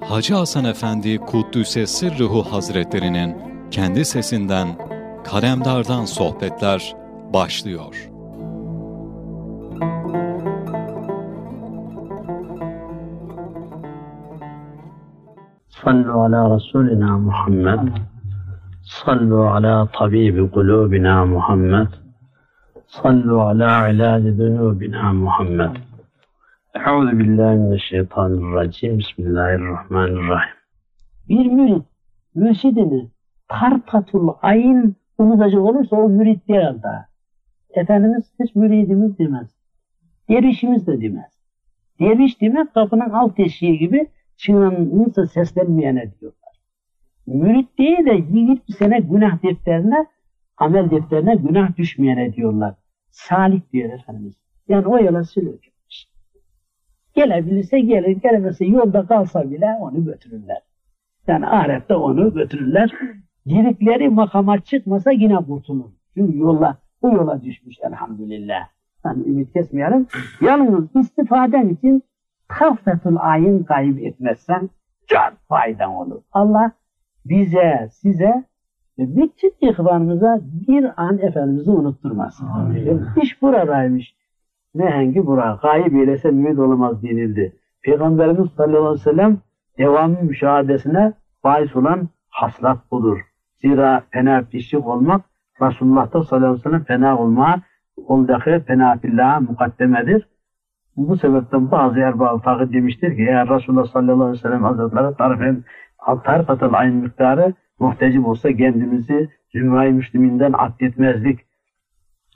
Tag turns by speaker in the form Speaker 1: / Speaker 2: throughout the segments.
Speaker 1: Hacı Hasan Efendi Kuddüs'e Sırrıhu Hazretlerinin kendi sesinden Kalemdar'dan sohbetler başlıyor.
Speaker 2: Sallu ala Resulina Muhammed. Sallu ala tabibi kulubina Muhammed. Sallu ala ilaci zunubina Muhammed. Euzu billahi mineşşeytanirracim. Bismillahirrahmanirrahim.
Speaker 3: Bir mürit mürşidini tarkatul ayın unutacak olursa o mürit değil hatta. Efendimiz hiç müridimiz demez. Dervişimiz de demez. Derviş demek kapının alt eşiği gibi çığlanınsa seslenmeyene diyorlar. Mürit değil de 20 sene günah defterine, amel defterine günah düşmeyene diyorlar. Salih diyor Efendimiz. Yani o yola sürüyor. Gelebilirse gelir, gelemezse yolda kalsa bile onu götürürler. Yani ahirette onu götürürler. Girdikleri makama çıkmasa yine kurtulur. Çünkü yola, bu yola düşmüş elhamdülillah. Yani ümit kesmeyelim. Yalnız istifaden için hafetul ayın kaybetmezsen çok faydan olur. Allah bize, size ve bütün ihvanımıza bir an Efendimiz'i unutturmasın. İş buradaymış. Ne hangi bura? Gayip eylese ümit olamaz denildi. Peygamberimiz sallallahu aleyhi ve sellem devamlı müşahadesine bahis olan haslat budur. Zira fena pişik olmak Resulullah'ta sallallahu aleyhi ve sellem fena olma oldaki fena fillaha mukaddemedir. Bu sebepten bazı erbab fakir demiştir ki eğer Resulullah sallallahu aleyhi ve sellem hazretleri tarifen tarikatıl aynı miktarı muhtecim olsa kendimizi zümra-i müsliminden addetmezdik.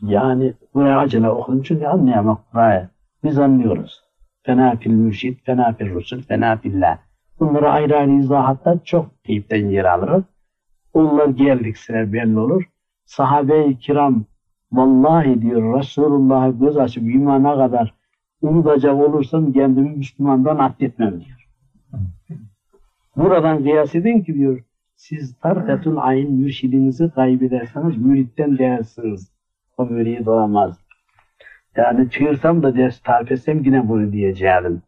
Speaker 3: Yani buraya acele okudum çünkü anlayamak buraya. Biz anlıyoruz. Fena fil mürşid, fena fil rusul, fena fillah. Bunları ayrı ayrı izahatta çok teyipten yer alırız. Onlar geldikse belli olur. Sahabe-i kiram vallahi diyor Resulullah'a göz açıp imana kadar unutacak olursam kendimi Müslümandan addetmem diyor. Buradan kıyas edin ki diyor siz tarkatul ayin mürşidinizi kaybederseniz müritten değersiniz. O mürid olamaz. Yani çığırsam da ders tarif yine bunu diyeceğim.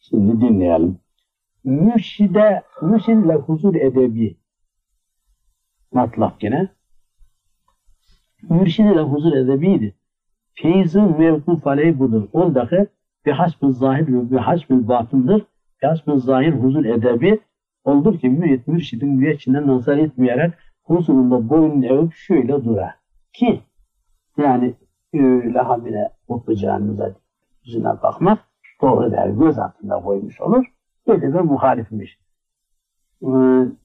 Speaker 3: Şimdi dinleyelim. Mürşide, mürşidle huzur edebi matlak yine. Mürşidiyle huzur edebiydi. Feyzin mevkuf aleyh budur. Oradaki bir hasbı zahir ve bir hasbı batındır. Bir hasbı zahir huzur edebi oldur ki mürit mürşidin müeccine nazar etmeyerek huzurunda boynunu eğip şöyle durar. Ki yani öyle habire canımıza yüzüne bakmak doğru der. Göz altında koymuş olur. Böyle de muhalifmiş. Ee,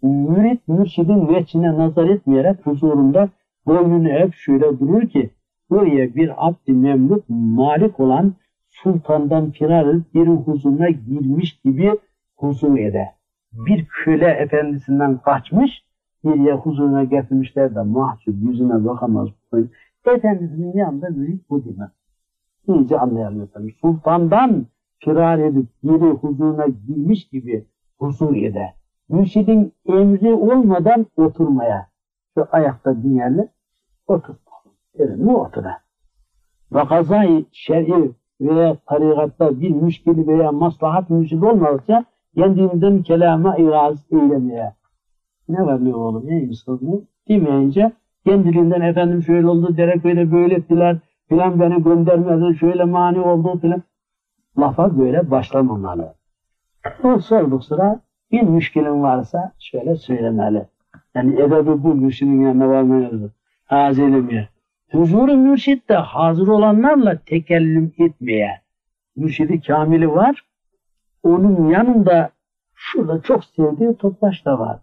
Speaker 3: mürit mürşidin veçine nazar etmeyerek huzurunda boynunu hep şöyle durur ki buraya bir abd memluk malik olan sultandan firar bir huzuruna girmiş gibi huzur eder. Bir köle efendisinden kaçmış yer huzuruna getirmişler de mahcup yüzüne bakamaz. Efendisinin yanında mürit bu demek. İyice tabii. Sultandan firar edip geri huzuruna girmiş gibi huzur eder. Mürşidin emri olmadan oturmaya. Şu ayakta dinlerle otur. Bu otura. Ve kazayı şer'i veya tarikatta bir müşkili veya maslahat müşkil olmazsa kendinden kelama iraz eylemeye. Ne var ne oğlum neymiş bu? Demeyince kendiliğinden efendim şöyle oldu, derek öyle böyle ettiler, filan beni göndermedi, şöyle mani oldu filan. Lafa böyle başlamamalı. O sorduk sıra bir müşkilin varsa şöyle söylemeli. Yani edebi bu mürşidin yanına varmaya Hazelemiye. Huzuru mürşid de hazır olanlarla tekellüm etmeye. Mürşidi kamili var. Onun yanında şurada çok sevdiği Toptaş da var.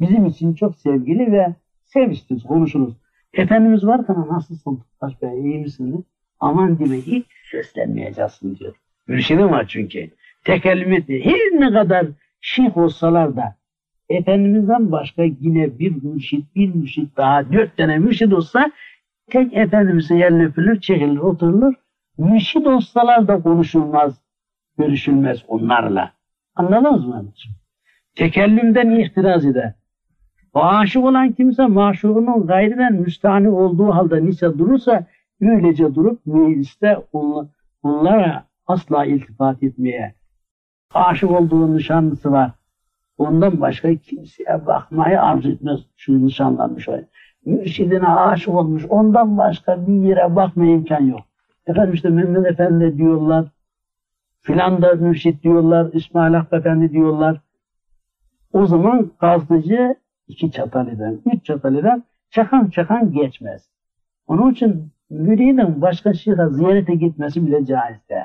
Speaker 3: Bizim için çok sevgili ve seviştiz, konuşuruz. Efendimiz varken nasılsın Toptaş Bey, iyi misin? Aman deme hiç seslenmeyeceksin diyor. Mürşidim var çünkü. Tekellüm etmiyor. Her ne kadar şeyh olsalar da Efendimiz'den başka yine bir mürşit, bir mürşit daha, dört tane mürşit olsa tek Efendimiz'e yerine öpülür, çekilir, oturulur. Mürşit olsalar da konuşulmaz, görüşülmez onlarla. Anladınız mı? Tekellümden ihtiraz eder. Aşık olan kimse maşuğunun gayriden müstahni olduğu halde nise durursa öylece durup mecliste onlara asla iltifat etmeye, aşık olduğu nişanlısı var. Ondan başka kimseye bakmayı arzu etmez şu nişanlanmış o. Mürşidine aşık olmuş. Ondan başka bir yere bakma imkan yok. Efendim işte Mehmet Efendi diyorlar. Filan da mürşit diyorlar. İsmail Hakkı Efendi diyorlar. O zaman gazlıcı iki çatal eder, üç çatal eder. Çakan çakan geçmez. Onun için müridin başka şeyhe ziyarete gitmesi bile caiz değil.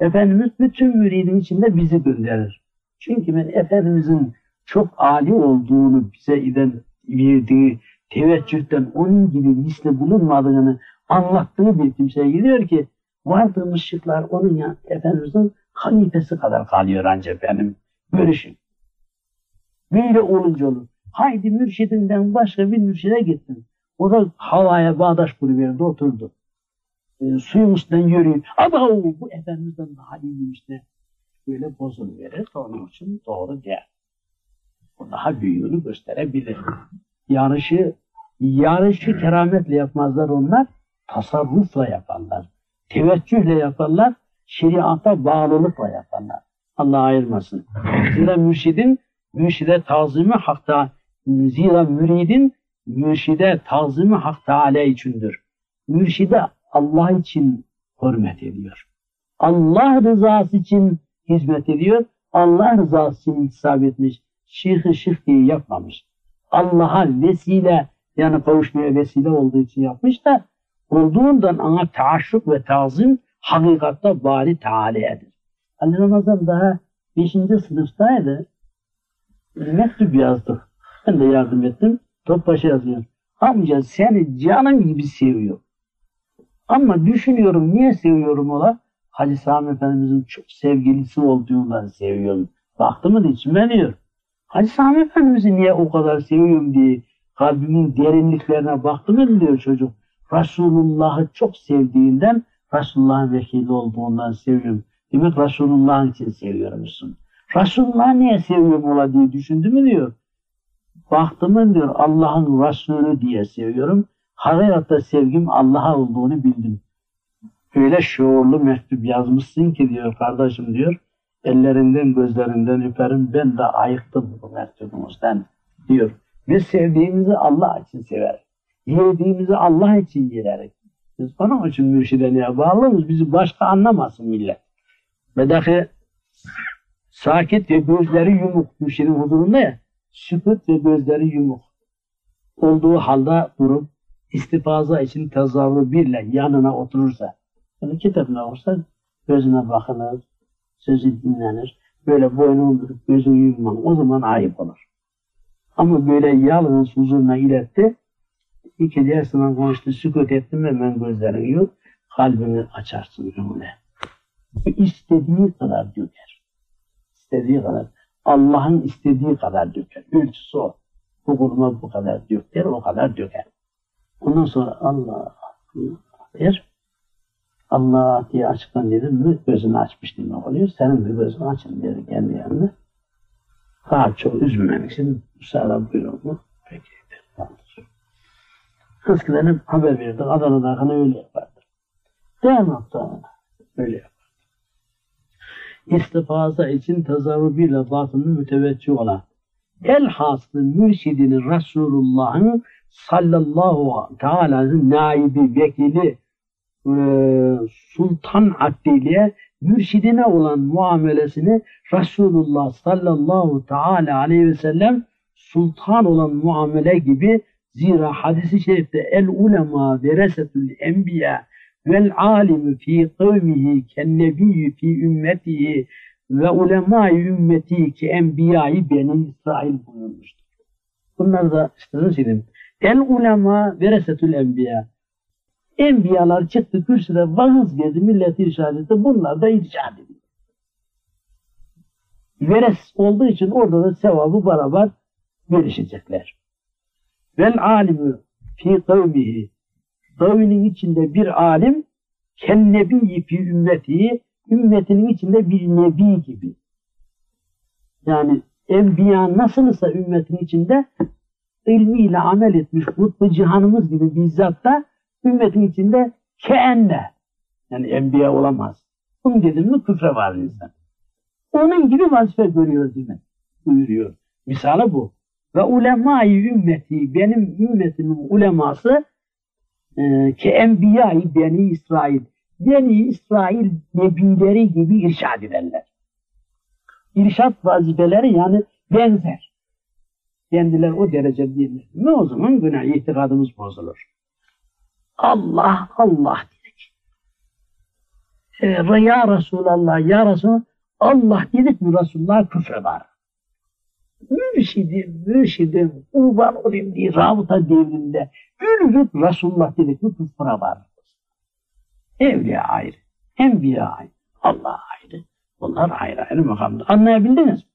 Speaker 3: Efendimiz bütün müridin içinde bizi gönderir. Çünkü ben Efendimizin çok âli olduğunu bize iden verdiği teveccühten onun gibi misli bulunmadığını anlattığı bir kimseye gidiyor ki vardığımız şıklar onun ya Efendimizin halifesi kadar kalıyor ancak benim görüşüm. Böyle olunca olur. Haydi mürşidinden başka bir mürşide gittin. O da havaya bağdaş kuruverdi oturdu. E, suyun üstünden yürüyor. Ama bu Efendimiz'den daha iyiymiş de böyle bozuluverir. Onun için doğru değil. O daha büyüğünü gösterebilir. Yarışı yarışı kerametle yapmazlar onlar. Tasarrufla yaparlar. Teveccühle yaparlar. Şeriata bağlılıkla yaparlar. Allah ayırmasın. Zira mürşidin mürşide tazimi hakta zira müridin mürşide tazimi hak Teala içindir. Mürşide Allah için hürmet ediyor. Allah rızası için hizmet ediyor. Allah rızası için intisap etmiş. Şirk-i şirk diye yapmamış. Allah'a vesile yani kavuşmaya vesile olduğu için yapmış da olduğundan ona taaşşuk ve tazim hakikatte bari Teala'yadır. Ali Ramazan daha 5. sınıftaydı. Mektup yazdık. Ben de yardım ettim. Topbaşı yazıyor. Amca seni canım gibi seviyor. Ama düşünüyorum niye seviyorum ola? Hacı Sami Efendimizin çok sevgilisi olduğundan seviyorum. Baktı mı içime Hacı Sami Efendimiz'i niye o kadar seviyorum diye kalbimin derinliklerine baktı mı diyor çocuk. Resulullah'ı çok sevdiğinden Resulullah'ın vekili olduğundan seviyorum. Demek Resulullah'ın için seviyormuşsun. Resulullah'ı niye seviyorum ola diye düşündü mü diyor. Baktımın diyor Allah'ın Resulü diye seviyorum. Hakikatte sevgim Allah'a olduğunu bildim. Öyle şuurlu mektup yazmışsın ki diyor kardeşim diyor. Ellerinden gözlerinden öperim ben de ayıktım bu mektubumuzdan diyor. Biz sevdiğimizi Allah için severiz. Yediğimizi Allah için yeriz. Biz onun için mürşideniye bağlıyız. Bizi başka anlamasın millet. Ve dahi sakit ve gözleri yumuk mürşidin huzurunda ya sükut ve gözleri yumuk olduğu halde durup istifaza için tezahürü birle yanına oturursa, yani kitabına olursa gözüne bakılır, sözü dinlenir, böyle boynunu durup gözünü yummam, o zaman ayıp olur. Ama böyle yalnız huzuruna iletti, iki dersinden konuştu, sükut ettim ve ben gözlerini yum, kalbini açarsın öyle. İstediği kadar döker. İstediği kadar. Allah'ın istediği kadar döker. Ölçüsü o. Bu kurma bu kadar döker, o kadar döker. Ondan sonra Allah der. Allah diye açıklan dedim mi gözünü açmış demek oluyor. Senin de gözün açın dedi kendi yanında. Daha çok üzülmemek için müsaade buyurun mu? Peki. Tamamdır. Eskiden hep haber verirdik. Adana'da öyle yapardı. Mi Öyle yapar istifaza için tezavvürüyle batını müteveccih olan elhaslı mürşidinin Resulullah'ın sallallahu teala'nın naibi, vekili, e, sultan adliyle mürşidine olan muamelesini Resulullah sallallahu teala aleyhi ve sellem sultan olan muamele gibi zira hadisi şerifte el ulema veresetül enbiya vel alimu fi kavmihi ken nebiyyü fi ümmetihi ve ulemâ-i ümmeti ki enbiyayı beni İsrail buyurmuştur. Bunlar da işte nasıl? El ulema veresetül enbiya. Enbiyalar çıktı kürsüde vaaz verdi, milleti irşad etti. Bunlar da irşad ediyor. Veres olduğu için orada da sevabı beraber gelişecekler. Vel alimu fi kavmihi kavminin içinde bir alim ken nebi fi ümmeti ümmetinin içinde bir nebi gibi. Yani enbiya nasılsa ümmetin içinde ilmiyle amel etmiş kutbu cihanımız gibi bizzat da ümmetin içinde keenne yani enbiya olamaz. Bunu dedim mi küfre var insan. onun gibi vazife görüyor demek buyuruyor. Misali bu. Ve ulemayı ümmeti, benim ümmetimin uleması e, ki enbiyayı Beni İsrail. Beni İsrail nebileri gibi irşad ederler. İrşad vazifeleri yani benzer. Kendiler o derece değiller. Ne o zaman günah itikadımız bozulur. Allah Allah dedik. E, ya Resulallah, ya Resul Allah dedik mi Resulullah küfre var. Mürşidim, mürşidim, kurban olayım diye rabıta devrinde ürürüp Resulullah dedik mi küfre var. Evliya ayrı, enbiya ayrı, Allah ayrı. Bunlar ayrı ayrı makamda. Anlayabildiniz mi?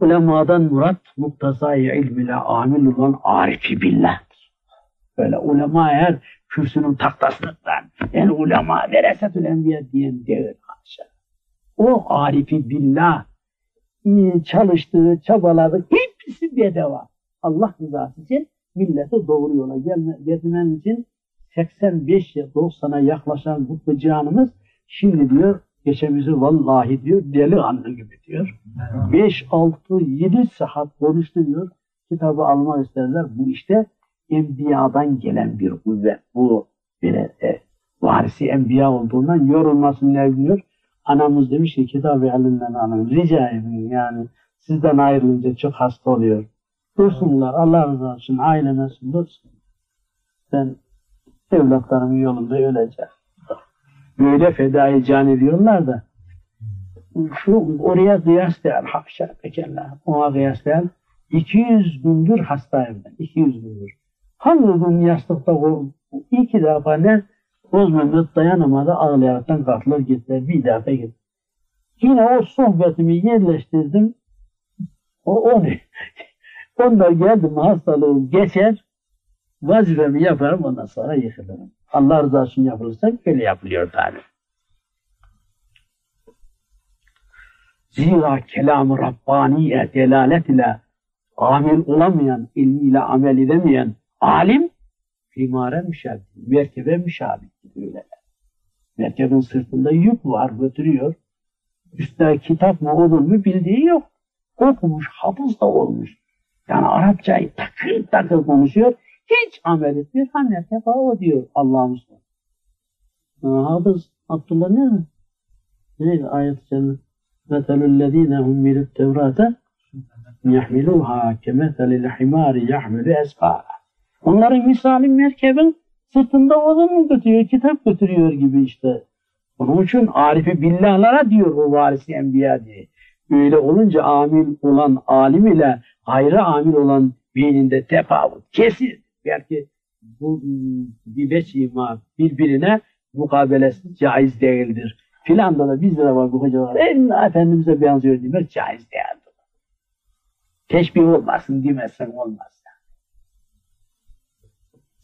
Speaker 3: Ulemadan murat muktazayı ilm ile amil olan arifi billah'tır. Böyle ulema eğer kürsünün taktasından en ulema veresetül enbiya diyen değil haşa. O arifi billah çalıştığı, çabaladığı hepsi bedava. Allah rızası için milleti doğru yola gelme, getirmen için 85 ya 90'a yaklaşan bu canımız şimdi diyor geçemizi vallahi diyor deli anlı gibi diyor. 5, 6, 7 saat konuştu diyor. Kitabı almak isterler. Bu işte enbiyadan gelen bir kuvvet. Bu böyle e, varisi enbiya olduğundan yorulmasın ne biliyor. Anamız demiş ki kitabı elinden alın. Rica edin yani sizden ayrılınca çok hasta oluyor. Dursunlar Allah razı olsun aileme dursun. Ben evlatlarımın yolunda öleceğim. Böyle fedai can ediyorlar da şu oraya kıyas değil. Haşa pekenler. Ona kıyas değil. 200 gündür hastayım ben. 200 gündür. Hangi gün yastıkta iki defa ne Mehmet dayanamadı ağlayaraktan kalktılar gittiler. Bir defa gitti. Yine o sohbetimi yerleştirdim. O, o ne? Onlar geldi hastalığım geçer. Vazifemi yaparım ondan sonra yıkılırım. Allah rızası için yapılırsa böyle yapılıyor tabi. Zira kelam-ı Rabbaniye delalet ile amil olamayan, ilmiyle amel edemeyen alim imare müşabih, merkebe müşabih öyleler. Merkebin sırtında yük var götürüyor. Üstte kitap mı olur mu bildiği yok. Okumuş, hafız da olmuş. Yani Arapçayı takır takır konuşuyor. Hiç amel etmiyor. Ha merkebe o diyor Allah'ımız. Hafız Abdullah ne mi? Neydi ayet-i cennet? مَثَلُ الَّذ۪ينَ هُمِّلُوا التَّوْرَاتَ يَحْمِلُوهَا كَمَثَلِ الْحِمَارِ يَحْمِلُ اَسْفَارًا Onların misali merkebin sırtında odun götürüyor, kitap götürüyor gibi işte. Onun için Arifi billahlara diyor o varisi enbiya diye. Öyle olunca amil olan alim ile ayrı amil olan beyninde tefavut kesin. Belki bu bir veçima birbirine mukabelesi caiz değildir. Filanda da bizde de var bu hocalar. En Efendimiz'e benziyor demek caiz değildir. Teşbih olmasın demezsen olmaz.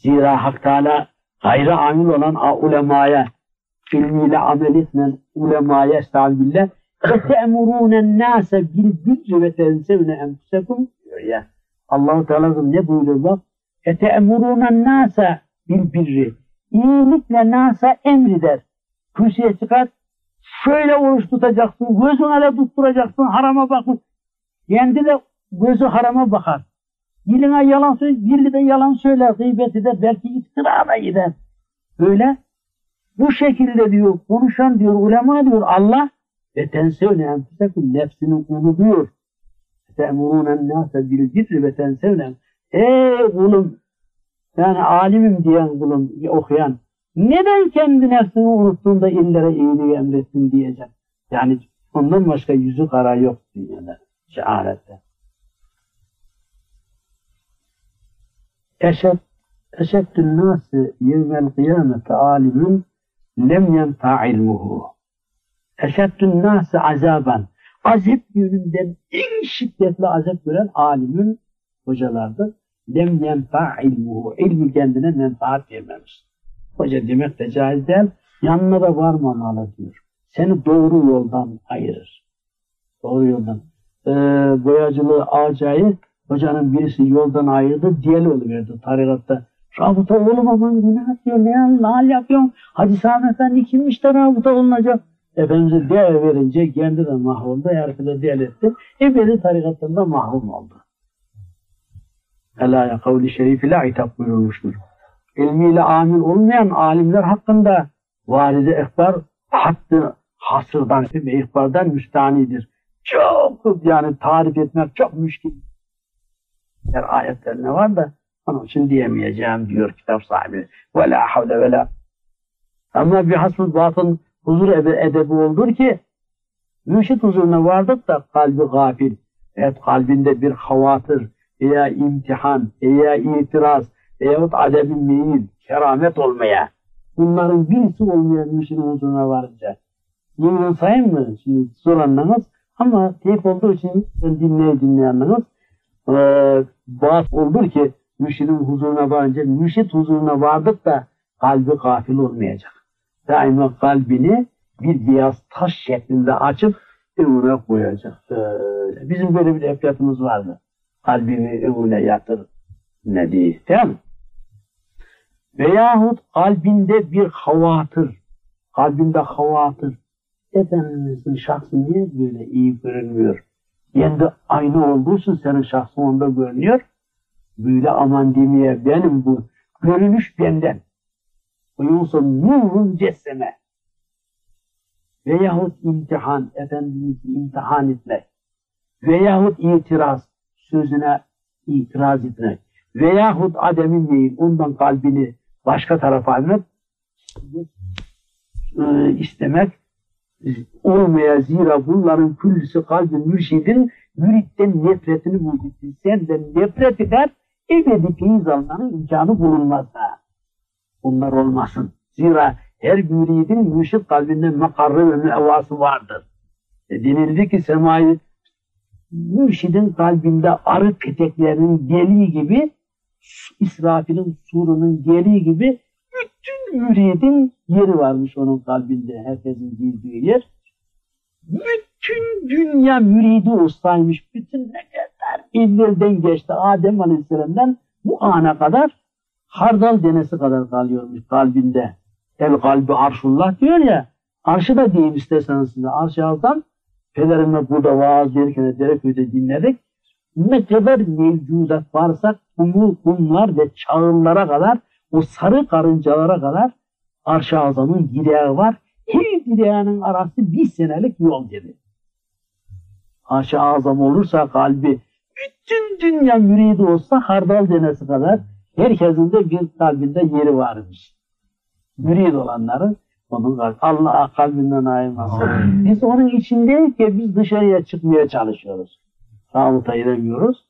Speaker 3: Zira Hak Teala gayrı amil olan ulemaya ilmiyle amel etmeyen ulemaya estağfirullah bil birri ve tensevne enfusekum diyor ya. Allah-u Teala ne buyuruyor bak? Nâse bil birri. İyilikle nasa emreder. Kürsüye çıkar. Şöyle oruç tutacaksın. Gözün ele tutturacaksın. Harama bakın. Kendi de gözü harama bakar. Diline yalan söyle, dili de yalan söyler, gıybet eder, belki iftira da gider. Böyle bu şekilde diyor, konuşan diyor, ulema diyor, Allah ve tensevne enfusekum nefsini unutuyor. Te'murunen nâse bil birri ve tensevne Ey kulum, yani alimim diyen kulum, okuyan, neden kendi nefsini unuttuğunda illere iyiliği emrettin diyecek. Yani ondan başka yüzü kara yok dünyada, şehadette. Eşed eşeddün nâsi yevmel kıyamete alimin lem yenfa ilmuhu. Eşeddün nâsi azaban. Azap yönünden en şiddetli azap gören alimin hocalardır. Lem yenfa ilmuhu. İlmi kendine menfaat vermemiş. Hoca demek de caiz değil. Yanına da varmamalı diyor. Seni doğru yoldan ayırır. Doğru yoldan. Ee, boyacılığı acayip Hocanın birisi yoldan ayırdı, diyel oluverdi tarikatta. Rabıta oğlum aman günah diyor, ne hal yapıyorsun? Hacı Sami Efendi kimmiş de rabıta olunacak? Efendimiz'e değer verince kendi de mahrumdu, herifi de etti. Ebedi tarikatında mahrum oldu. Elâye kavli şerifi la itap buyurmuştur. İlmiyle amil olmayan alimler hakkında valide ihbar hattı hasırdan ve ihbardan müstanidir. Çok yani tarif etmek çok müşkil. Her ayetlerine var da onun için diyemeyeceğim diyor kitap sahibi. Ve la havle ve la. Ama bir hasbı batın huzur edebi oldur ki mürşit huzuruna vardık da kalbi gafil. Evet kalbinde bir havatır veya imtihan veya itiraz veyahut adebi meyil, keramet olmaya. Bunların birisi olmayan mürşidin huzuruna varınca. Yeniden sayayım mı? Şimdi zor. Ama teyip olduğu için dinleye dinleye. Ee, bazı olur ki mürşidin huzuruna varınca mürşid huzuruna vardık da kalbi gafil olmayacak. Daima kalbini bir beyaz taş şeklinde açıp evine koyacak. Böyle. Bizim böyle bir eflatımız vardı. Kalbini evine yatır ne diye. Değil mi? Veyahut kalbinde bir havatır. Kalbinde havatır. Efendimizin şahsı niye böyle iyi görünmüyor? Kendi aynı olduğu için senin şahsın onda görünüyor. Böyle aman demeye benim bu görünüş benden. Yoksa nurun cesseme. Veyahut imtihan, Efendimiz'i imtihan etmek. Veyahut itiraz, sözüne itiraz etmek. Veyahut ademin değil, ondan kalbini başka tarafa almak, e, istemek olmaya zira bunların küllüsü kalbi mürşidin müritten nefretini buldu. Senden nefret eder, ebedi feyiz almanın imkanı bulunmaz da. Bunlar olmasın. Zira her müridin mürşid kalbinde makarrı ve müevvası vardır. E denildi ki semayı mürşidin kalbinde arı peteklerinin geliği gibi İsrafil'in surunun geliği gibi bütün müridin yeri varmış onun kalbinde. Herkesin girdiği yer. Bütün dünya müridi olsaymış. Bütün ne kadar evvelden geçti Adem Aleyhisselam'dan bu ana kadar hardal denesi kadar kalıyormuş kalbinde. El kalbi arşullah diyor ya. Arşı da diyeyim isterseniz size. Arşı altan pederimle burada vaaz verirken Dereköy'de dinledik. Ne kadar mevcudat varsa kumu, kumlar ve çağıllara kadar o sarı karıncalara kadar arş-ı azamın gireği var. Her gireğinin arası bir senelik yol dedi. Arş-ı azam olursa kalbi bütün dünya müridi olsa hardal denesi kadar herkesin de bir kalbinde yeri varmış. Mürid olanların onun kalbi. Allah kalbinden ayırmasın. Biz onun içindeyken biz dışarıya çıkmaya çalışıyoruz. Rabıta edemiyoruz.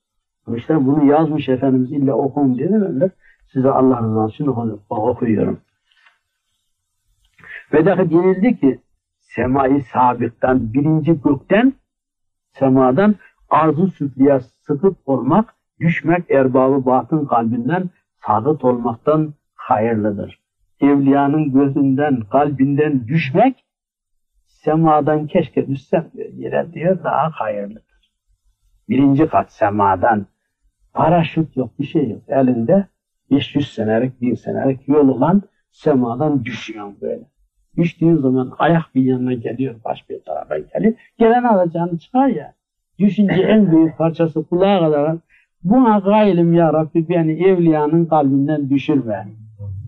Speaker 3: İşte bunu yazmış Efendimiz illa okun dedi de size Allah rızası için okuyorum. Ve dahi denildi ki semayı sabıktan birinci gökten semadan arzu süfliye sıkıp olmak, düşmek erbabı batın kalbinden sabit olmaktan hayırlıdır. Evliyanın gözünden, kalbinden düşmek semadan keşke düşsem yere diyor daha hayırlıdır. Birinci kat semadan paraşüt yok, bir şey yok. Elinde 500 senelik, 1000 senelik yol olan semadan düşüyor böyle. Düştüğün zaman ayak bir yanına geliyor, baş bir tarafa geliyor. Gelen alacağını çıkar ya. Düşünce en büyük parçası kulağa kadar buna gaylim ya Rabbi beni evliyanın kalbinden düşürme.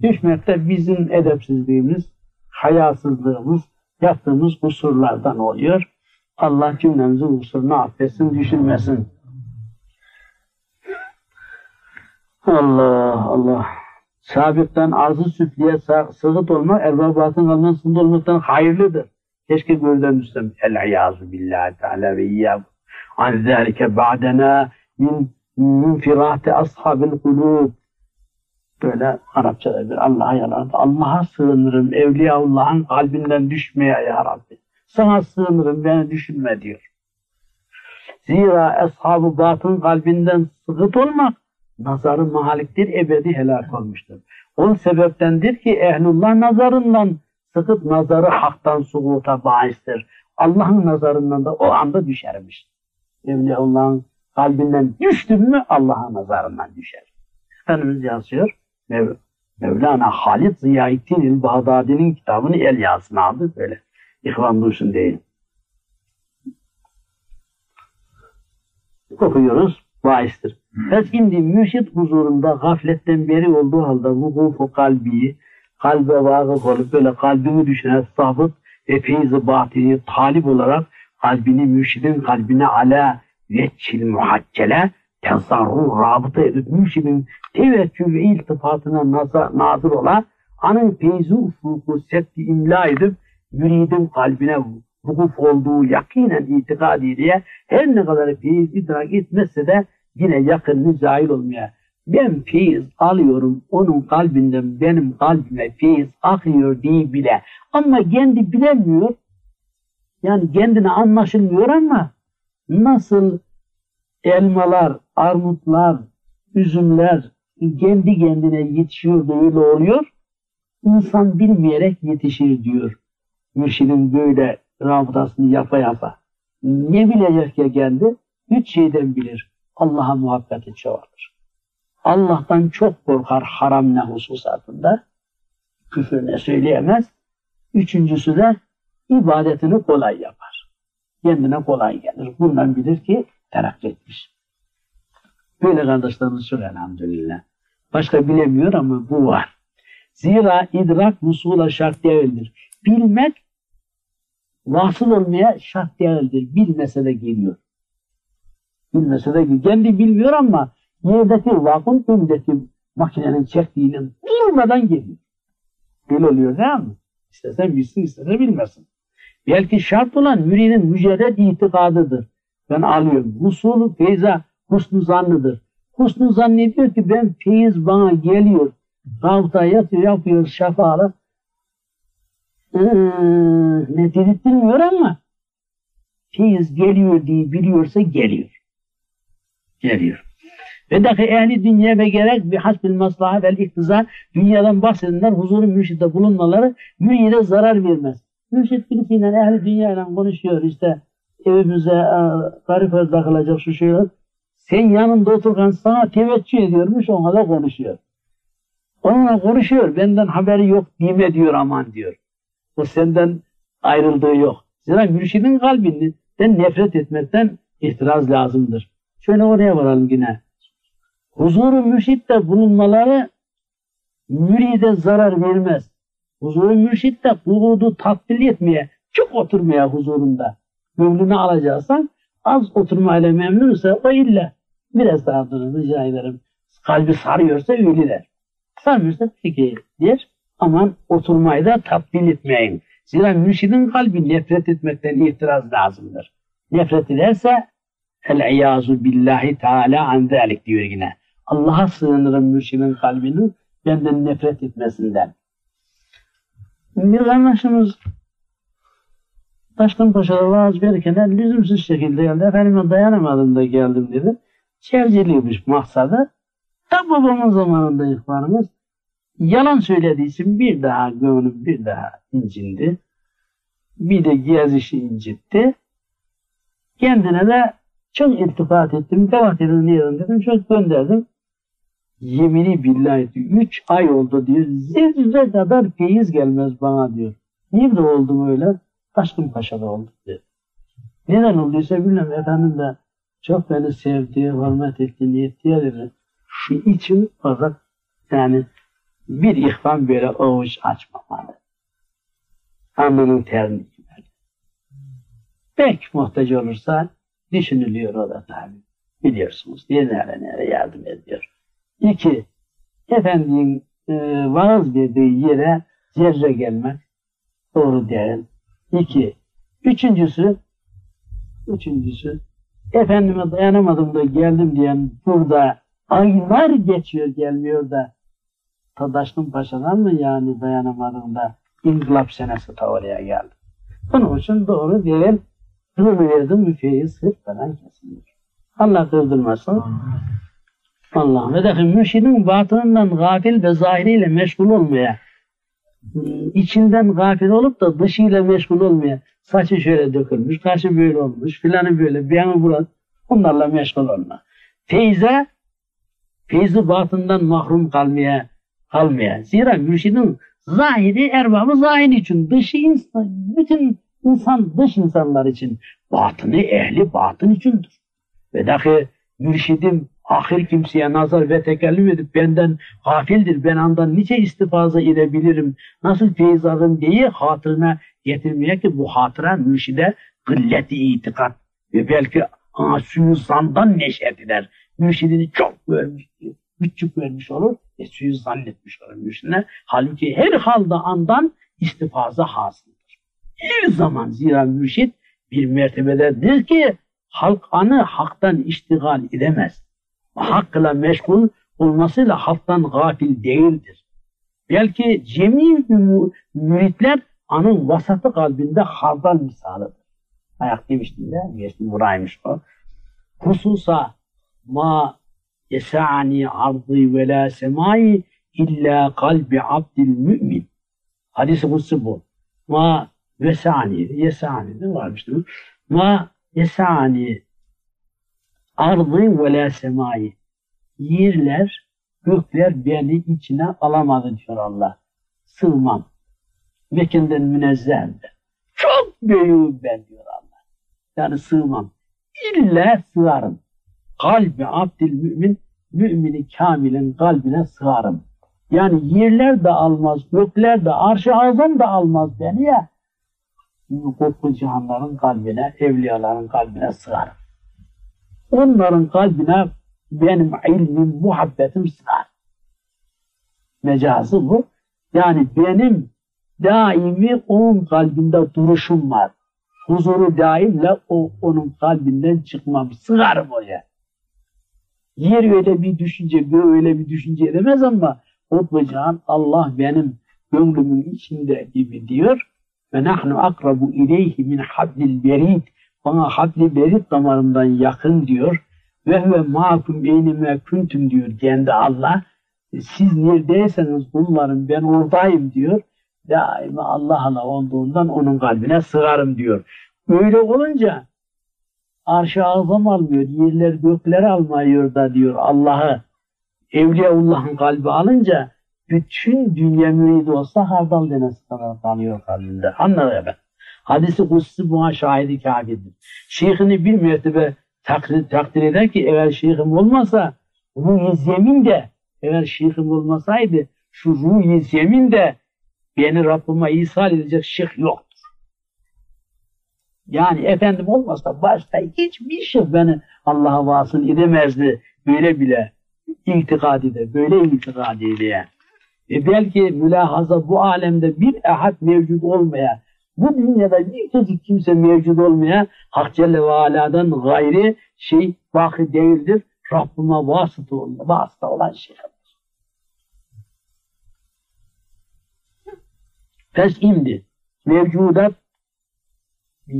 Speaker 3: Düşmekte bizim edepsizliğimiz, hayasızlığımız, yaptığımız kusurlardan oluyor. Allah cümlemizin kusurunu affetsin, düşürmesin. Allah Allah. Sabıktan arzı süfliye sığıt olmak, erbabatın kalından sındı olmaktan hayırlıdır. Keşke gözden düşsem. El-İyâzu billahi teala ve iyyâhu. An zâlike ba'dena min minfirâti ashabil kulûb. Böyle Arapçada bir Allah'a yalan. Allah'a sığınırım. Evliyaullah'ın kalbinden düşmeye ya Rabbi. Sana sığınırım beni düşünme diyor. Zira ashab-ı batın kalbinden sıkıt olmak nazarı mahaliktir, ebedi helak olmuştur. O sebeptendir ki ehlullah nazarından sıkıp nazarı haktan suğuta bahistir. Allah'ın nazarından da o anda düşermiş. Evliyaullah'ın kalbinden düştün mü Allah'ın nazarından düşer. Efendimiz yazıyor. Mev Mevlana Halid Ziyaettin el Bağdadi'nin kitabını el yazına aldı böyle. İhvan duysun diye. Okuyoruz, bahistir. Ve şimdi mürşit huzurunda gafletten beri olduğu halde vukufu kalbi, kalbe vakıf olup böyle kalbini düşünen sabıt ve feyzi batini talip olarak kalbini mürşidin kalbine ala veçil muhaccele tezarru rabıta edip mürşidin teveccüh ve iltifatına nazır ola anın feyzi ufuku setti imla edip müridin kalbine vukuf olduğu yakinen itikadi diye her ne kadar feyiz idrak etmezse de yine yakın müzahil olmaya ben feyiz alıyorum onun kalbinden benim kalbime feyiz akıyor diye bile ama kendi bilemiyor yani kendine anlaşılmıyor ama nasıl elmalar, armutlar, üzümler kendi kendine yetişiyor da öyle oluyor. İnsan bilmeyerek yetişir diyor. Mürşidin böyle rabıtasını yapa yapa. Ne bilecek ya kendi? Üç şeyden bilir. Allah'a muhabbeti çoğalır. Allah'tan çok korkar haram ne hususatında. Küfür ne söyleyemez. Üçüncüsü de ibadetini kolay yapar. Kendine kolay gelir. Bundan bilir ki terakki etmiş. Böyle kardeşlerimiz çok elhamdülillah. Başka bilemiyor ama bu var. Zira idrak vusula şart değildir. Bilmek vasıl olmaya şart değildir. Bilmese de geliyor. Bilmese de. Kendi bilmiyor ama yerdeki vakın öndeki makinenin çektiğini bilmeden geliyor. Böyle oluyor değil mi? İstesen bilsin, istese bilmesin. Belki şart olan müridin mücerred itikadıdır. Ben alıyorum. Husulü feyza husnu zannıdır. Husnu zannediyor ki ben feyiz bana geliyor. Rabıta yatıyor, yapıyor şafalı. Ee, ne dedirtmiyor ama feyiz geliyor diye biliyorsa geliyor. Geliyor. Ve dahi ehli dünya ve gerek bir hasbil maslaha vel iktiza dünyadan bahsedenler huzuru mürşide bulunmaları müride zarar vermez. Mürşit birisiyle ehli dünyayla konuşuyor işte evimize garip takılacak şu şey. Sen yanında otururken sana teveccüh ediyormuş ona da konuşuyor. Onunla konuşuyor benden haberi yok dime diyor aman diyor. O senden ayrıldığı yok. Zira mürşidin kalbinden nefret etmekten ihtiraz lazımdır. Şöyle oraya varalım yine. Huzuru mürşitte bulunmaları müride zarar vermez. Huzuru mürşitte kuğudu tatbil etmeye, çok oturmaya huzurunda gönlünü alacaksan az oturmayla memnunsa o illa biraz daha durun rica ederim. Kalbi sarıyorsa öyle der. Sarmıyorsa peki der. Aman oturmayı da tatbil etmeyin. Zira mürşidin kalbi nefret etmekten itiraz lazımdır. Nefret ederse el-iyazu billahi teala an zalik diyor yine. Allah'a sığınırım mürşidin kalbinin benden nefret etmesinden. Bir kardeşimiz Taşkın Paşa'da vaaz verirken lüzumsuz şekilde geldi. Efendime dayanamadım da geldim dedi. Çerceliymiş maksadı. Tam babamın zamanında ihvanımız yalan söylediği için bir daha gönlüm bir daha incindi. Bir de gezişi incitti. Kendine de çok iltifat ettim. Edin diyelim dedim. Çok gönderdim. Yemini billahi üç ay oldu diyor. Zerre kadar feyiz gelmez bana diyor. Niye de oldum öyle? Taşkın Paşa'da oldu diyor. Neden olduysa bilmem efendim de çok beni sevdi, hürmet etti, niyet dedi. Şu için fakat yani bir ihvan böyle avuç açmamalı. Alnının terini gibi. Pek muhtaç olursa düşünülüyor o da tabi. Biliyorsunuz diye nereye nereye yardım ediyor. İki, efendinin e, vaaz verdiği yere zerre gelmek doğru değil. İki. Üçüncüsü, üçüncüsü, efendime dayanamadım da geldim diyen burada aylar geçiyor gelmiyor da Tadaşlı Paşa'dan mı yani dayanamadım da İnkılap senesi ta oraya geldi. Onun için doğru değil. Bunu verdim müfeyiz hırt falan kesilmiş. Allah kızdırmasın. Allah ve mürşidin batınından gafil ve zahiriyle meşgul olmaya içinden gafil olup da dışıyla meşgul olmaya saçı şöyle dökülmüş, kaşı böyle olmuş, filanı böyle, bir yanı burası onlarla meşgul olma. Feyze, feyzi batından mahrum kalmaya, kalmaya. Zira mürşidin zahiri erbabı zahiri için, dışı insan, bütün insan dış insanlar için. Batını ehli batın içindir. Ve dahi mürşidim ahir kimseye nazar ve tekellüm edip benden gafildir, ben andan nice istifaza edebilirim, nasıl feyiz alırım diye hatırına getirmeye ki bu hatıra mürşide gılleti itikat ve belki suyu zandan neşet eder. Mürşidini çok görmüş, küçük vermiş olur ve suyu zannetmiş olur mürşidine. Halbuki her halde andan istifaza hasıldır. Her zaman zira mürşid bir mertebededir ki halk anı haktan iştigal edemez. Hakkla meşgul olmasıyla halktan gafil değildir. Belki cemi müritler anın vasatı kalbinde hardal misalıdır. Ayak demiştim de, geçtim buraymış o. Hususa ma yesa'ani ardı ve la semai illa kalbi abdil mümin. Hadis-i kutsu bu. Ma vesani, yesani de varmıştır. Ma yesani ardı ve la semai. Yerler, gökler beni içine alamadı diyor Allah. Sığmam. Mekinden münezzehimdir. Çok büyüğüm ben diyor Allah. Yani sığmam. İlla sığarım. Kalbi abdil mümin, mümini kamilin kalbine sığarım. Yani yerler de almaz, gökler de, arş-ı azam da almaz beni ya. Kutlu cihanların kalbine, evliyaların kalbine sığarım. Onların kalbine benim ilmim, muhabbetim sığar. Mecazı bu. Yani benim daimi onun kalbinde duruşum var. Huzuru daimle o onun kalbinden çıkmam. Sığarım oraya. Yer öyle bir düşünce, gö öyle bir düşünce edemez ama Kutbucan Allah benim gönlümün içinde gibi diyor. Ve nahnu akrabu ileyhi min hablil berid. Bana habli berid damarından yakın diyor. Ve huve ma'kum eynime kuntum diyor kendi Allah. Siz neredeyseniz bunların ben oradayım diyor. Daima Allah'la olduğundan onun kalbine sığarım diyor. Öyle olunca arş-ı azam almıyor, yerler gökler almıyor da diyor Allah'ı. Evliyaullah'ın kalbi alınca bütün dünya müridi olsa hardal denesi kadar kalıyor kalbinde. Anladın mı? Hadisi kutsi buna şahidi kafidir. Şeyhini bir mertebe takdir, takdir eder ki eğer şeyhim olmasa ruh-i zemin de eğer şeyhim olmasaydı şu ruh-i zemin de beni Rabbime ishal edecek şeyh yoktur. Yani efendim olmasa başka hiçbir şey beni Allah'a vasıl edemezdi. Böyle bile itikadiyle, böyle itikadiyle. E belki mülahaza bu alemde bir ehad mevcut olmaya, bu dünyada bir çocuk kimse mevcut olmaya Hak Celle ve Ala'dan gayri şey baki değildir. Rabbime vasıta olan, vasıta olan şeydir. Pes imdi. Mevcudat e,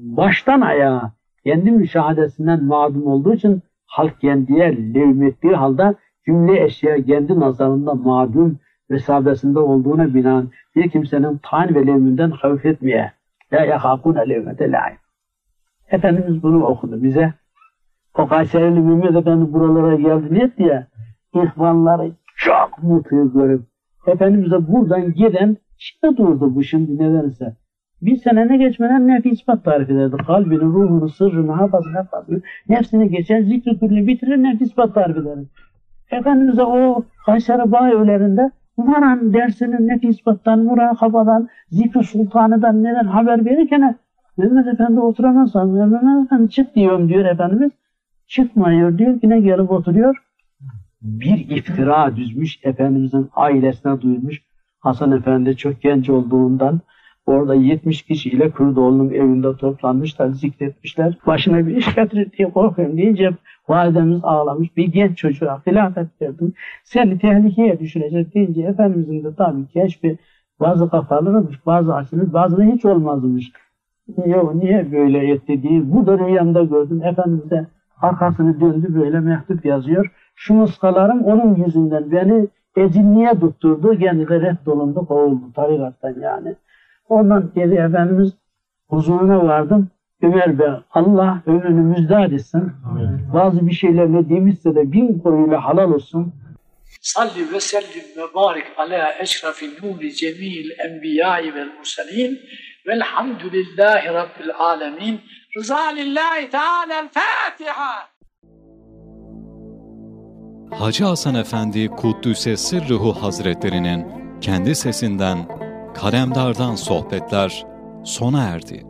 Speaker 3: baştan ayağa kendi müşahadesinden mağdum olduğu için halk kendiye levmettiği halde cümle eşya kendi nazarında mağdum vesabesinde olduğuna binaen bir kimsenin tan ve levminden havf etmeye la yahakune levmete la'in. Efendimiz bunu okudu bize. O Kayserili Mehmet Efendi buralara geldi ne diye ihvanları çok mutlu görüp Efendimiz'e buradan giden şimdi durdu bu şimdi nedense. Bir sene ne geçmeden nefi ispat tarif ederdi. Kalbini, ruhunu, sırrını, hafazını, hafazını, nefsini geçer, zikri külli bitirir, nefi ispat tarif ederdi. Efendimiz'e o Kayseri Bağ evlerinde Muran dersinin nefi ispattan, murakabadan, zikri sultanıdan neden haber verirken Mehmet Efendi oturamaz. Mehmet Efendi çık diyorum diyor Efendimiz. Çıkmıyor diyor. Yine gelip oturuyor. Bir iftira düzmüş. Efendimizin ailesine duymuş. Hasan Efendi çok genç olduğundan orada 70 kişiyle Kurdoğlu'nun evinde toplanmışlar, zikretmişler. Başına bir iş getirir diye korkuyorum deyince validemiz ağlamış. Bir genç çocuğa hilafet verdim. Seni tehlikeye düşürecek deyince Efendimizin de tabii keşfi bazı kafalarıymış, bazı açılır, bazı hiç olmazmış. Yok niye böyle etti diye. Bu da rüyamda gördüm. Efendimiz de arkasını döndü böyle mektup yazıyor. Şu muskalarım onun yüzünden beni ecinliğe tutturdu. Kendi de reddolundu, kovuldu tarikattan yani. Ondan geri Efendimiz huzuruna vardım. Ömer Bey Allah ömrünü müjdat etsin. Bazı bir şeyler ne demişse de bin koruyla halal olsun.
Speaker 4: Salli ve sellim ve barik ala eşrafi nuri cemil enbiyai vel murselin
Speaker 3: Velhamdülillahi Rabbil alemin. Rıza lillahi teala Fatiha.
Speaker 1: Hacı Hasan Efendi Kuddüs'e Sırrıhu Hazretlerinin kendi sesinden Kalemdar'dan sohbetler sona erdi.